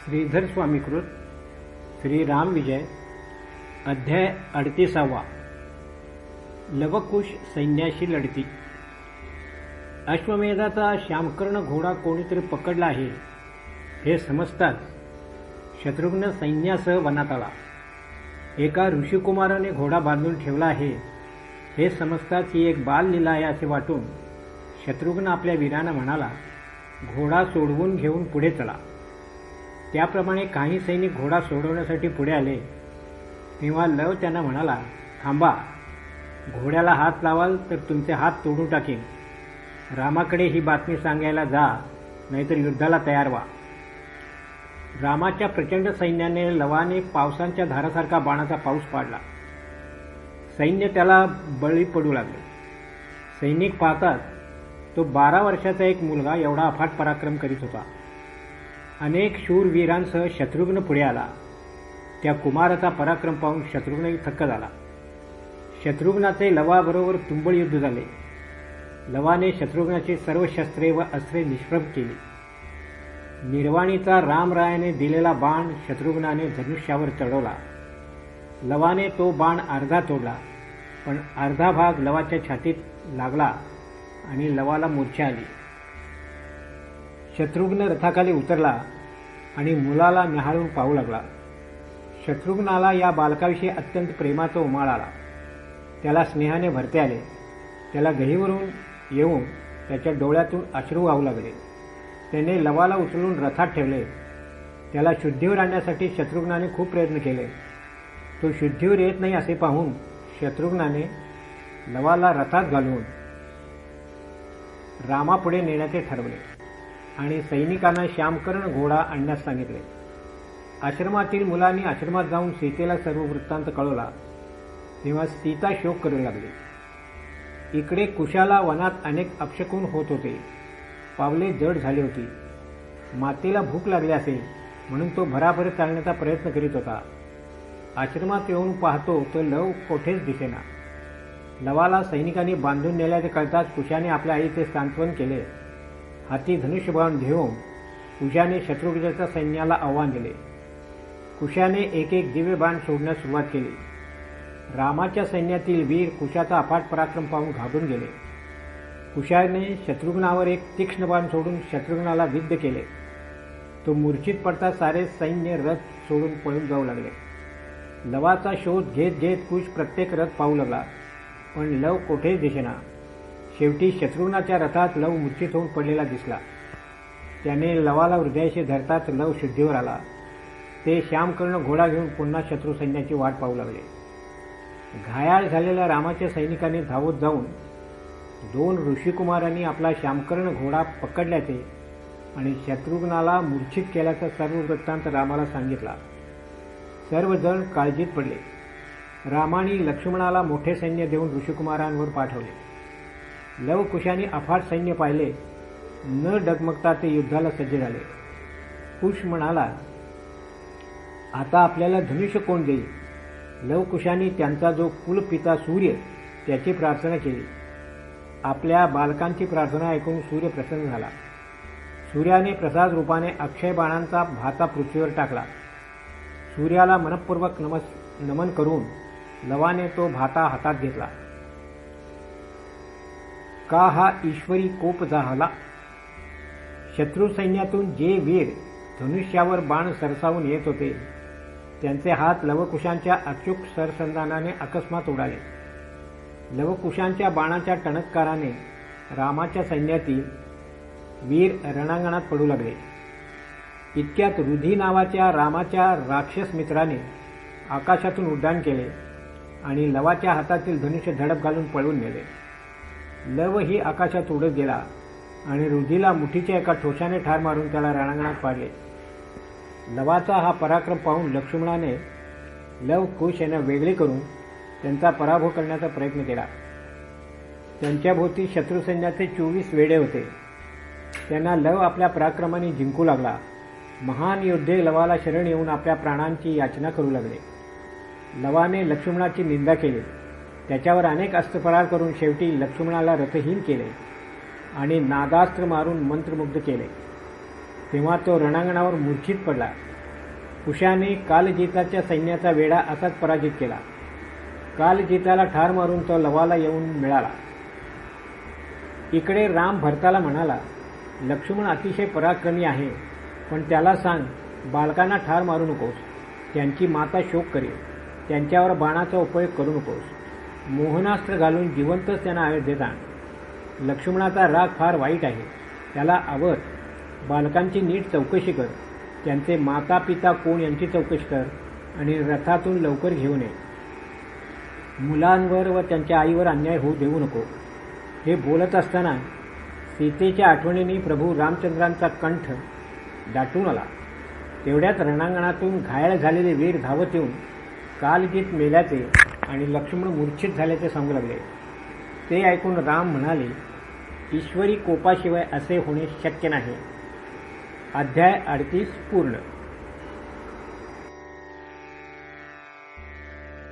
श्रीधर स्वामीकृत श्री राम विजय अध्याय अडतीसावा. लवकुश सैन्याशी लढती. अश्वमेधाचा श्यामकर्ण घोडा कोणीतरी पकडला आहे हे समजताच शत्रुघ्न सैन्यासह वनात आला. एका ऋषिकुमाराने घोडा बांधून ठेवला आहे हे समजताच ही एक बाल लिला आहे असे वाटून शत्रुघ्न आपल्या वीरानं म्हणाला घोडा सोडवून घेऊन पुढे चला. त्याप्रमाणे काही सैनिक घोडा सोडवण्यासाठी पुढे आले. तेव्हा लव त्यांना म्हणाला थांबा. घोड्याला हात लावाल तर तुमचे हात तोडून टाकेन. रामाकडे ही बातमी सांगायला जा नाहीतर युद्धाला तयार व्हा. रामाच्या प्रचंड सैन्याने लवाने पावसांच्या धारासारखा बाणाचा पाऊस पाडला. सैन्य त्याला बळी पडू लागले. सैनिक पाहतात तो बारा वर्षाचा एक मुलगा एवढा अफाट पराक्रम करीत होता. अनेक शूरवीरांसह शत्रुघ्न पुढे आला. त्या कुमाराचा पराक्रम पाहून शत्रुघ्न थक्क झाला. शत्रुघ्नाचे लवाबरोबर तुंबळ युद्ध झाले. लवाने शत्रुघ्नाची सर्व शस्त्रे व अस्त्रे निष्प्रभ केली. निर्वाणीचा रामरायाने दिलेला बाण शत्रुघ्नाने धनुष्यावर चढवला. लवाने तो बाण अर्धा तोडला पण अर्धा भाग लवाच्या छातीत लागला आणि लवाला मूर्छा आली. शत्रुघ्न रथाखाली उतरला आणि मुलाला न्याहाळून पाहू लागला. शत्रुघ्नाला या बालकाविषयी अत्यंत प्रेमाचा उमाळ आला. त्याला स्नेहाने भरते आले. त्याला गहीवरून येऊन त्याच्या डोळ्यातून अश्रू वाहू लागले. त्याने लवाला उचलून रथात ठेवले. त्याला शुद्धीवर आणण्यासाठी शत्रुघ्नाने खूप प्रयत्न केले. तो शुद्धीवर येत नाही असे पाहून शत्रुघ्नाने लवाला रथात घालून रामापुढे नेण्याचे ठरवले. आणि सैनिकांना श्यामकर्ण घोडा आणण्यास सांगितले. आश्रमातील मुलांनी आश्रमात जाऊन सीतेला सर्व वृत्तांत कळवला. तेव्हा सीता शोक करू लागली. इकडे कुशाला वनात अनेक अपशकून होत होते. पावले जड झाली होती. मातेला भूक लागली असेल म्हणून तो भराभर चालण्याचा प्रयत्न करीत होता. आश्रमात येऊन पाहतो तर लव कोठेच दिसेना. लवाला सैनिकांनी बांधून नेल्याचे कळताच कुशाने आपल्या आईचे सांत्वन केले. हाती धनुष्यबाण घेऊन कुशाने शत्रुघ्नाच्या सैन्याला आव्हान दिले. कुशाने एक एक दिव्य बाण सोडण्यास सुरुवात केली. रामाच्या सैन्यातील वीर कुशाचा अफाट पराक्रम पाहून घाबरून गेले. कुशाने शत्रुघ्नावर एक तीक्ष्ण बाण सोडून शत्रुघ्नाला विद्ध केले. तो मूर्छित पडता सारे सैन्य रथ सोडून पळून जाऊ लागले. लवाचा शोध घेत घेत कुश प्रत्येक रथ पाहू लागला पण लव कोठेच दिसेना. शेवटी शत्रुघ्नाच्या रथात लव मूर्छित होऊन पडलेला दिसला. त्याने लवाला हृदयाशी धरताच लव शुद्धीवर आला. ते श्यामकर्ण घोडा घेऊन पुन्हा शत्रू सैन्याची वाट पाहू लागले. घायाळ झालेल्या रामाच्या सैनिकांनी धावत जाऊन दोन ऋषिकुमारांनी आपला श्यामकर्ण घोडा पकडल्याचे आणि शत्रुघ्नाला मूर्छित केल्याचा सर्व वृत्तांत रामाला सांगितला. सर्वजण काळजीत पडले. रामाने लक्ष्मणाला मोठे सैन्य देऊन ऋषिकुमारांवर पाठवले. लवकुशाने अफाट सैन्य पाहिले. न डगमगता ते युद्धाला सज्ज झाले. कुश म्हणाला आता आपल्याला धनुष्य कोण देईल? लवकुशाने त्यांचा जो कुलपिता सूर्य त्याची प्रार्थना केली. आपल्या बालकांची प्रार्थना ऐकून सूर्य प्रसन्न झाला. सूर्याने प्रसाद रूपाने अक्षय बाणांचा भाता पृथ्वीवर टाकला. सूर्याला मनपूर्वक नमस नमन करून लवाने तो भाता हातात घेतला. का हा ईश्वरी कोप झाला? शत्रू सैन्यातून जे वीर धनुष्यावर बाण सरसावून येत होते त्यांचे हात लवकुशांच्या अचूक सरसंधानाने अकस्मात उडाले. लवकुशांच्या बाणाच्या टणत्काराने रामाच्या सैन्यातील वीर रणांगणात पडू लागले. इतक्यात रुधी नावाच्या रामाच्या राक्षस मित्राने आकाशातून उड्डाण केले आणि लवाच्या हातातील धनुष्य धडप घालून पळून नेले. लव ही आकाशात उडत गेला आणि रुधीला मुठीच्या एका ठोशाने ठार मारून त्याला रणांगणात पाडले. लवाचा हा पराक्रम पाहून लक्ष्मणाने लव कुश यांना वेगळे करून त्यांचा पराभव करण्याचा प्रयत्न केला. त्यांच्याभोवती शत्रुसैन्याचे चोवीस वेडे होते. त्यांना लव आपल्या पराक्रमाने जिंकू लागला. महान योद्धे लवाला शरण येऊन आपल्या प्राणांची याचना करू लागले. लवाने लक्ष्मणाची निंदा केली. त्याच्यावर अनेक अस्त्रफरार करून शेवटी लक्ष्मणाला रथहीन केले आणि नादास्त्र मारून मंत्रमुग्ध केले. तेव्हा तो रणांगणावर मूर्छित पडला. कुशाने कालजीताच्या सैन्याचा वेढा असाच पराजित केला. कालजीताला ठार मारून तो लवाला येऊन मिळाला. इकडे राम भरताला म्हणाला लक्ष्मण अतिशय पराक्रमी आहे पण त्याला सांग बालकांना ठार मारू नकोस. त्यांची माता शोक करेल. त्यांच्यावर बाणाचा उपयोग करू नकोस. मोहनास्त्र घालून जिवंतच त्यांना अयोध्येत देता. लक्ष्मणाचा राग फार वाईट आहे. त्याला आवर. बालकांची नीट चौकशी कर. त्यांचे माता पिता कोण यांची चौकशी कर आणि रथातून लवकर घेऊन ये. मुलांवर व त्यांच्या आईवर अन्याय होऊ देऊ नको. हे बोलत असताना सीतेच्या आठवणीने प्रभू रामचंद्रांचा कंठ दाटून आला. तेवढ्यात रणांगणातून घायल झालेले वीर धावत येऊन कालगीत मेल्याचे आणि लक्ष्मण मूर्छित झाल्याचे सांगू लागले. ते ऐकून राम म्हणाले ईश्वरी कोपाशिवाय असे होणे शक्य नाही. अध्याय अडतीस पूर्ण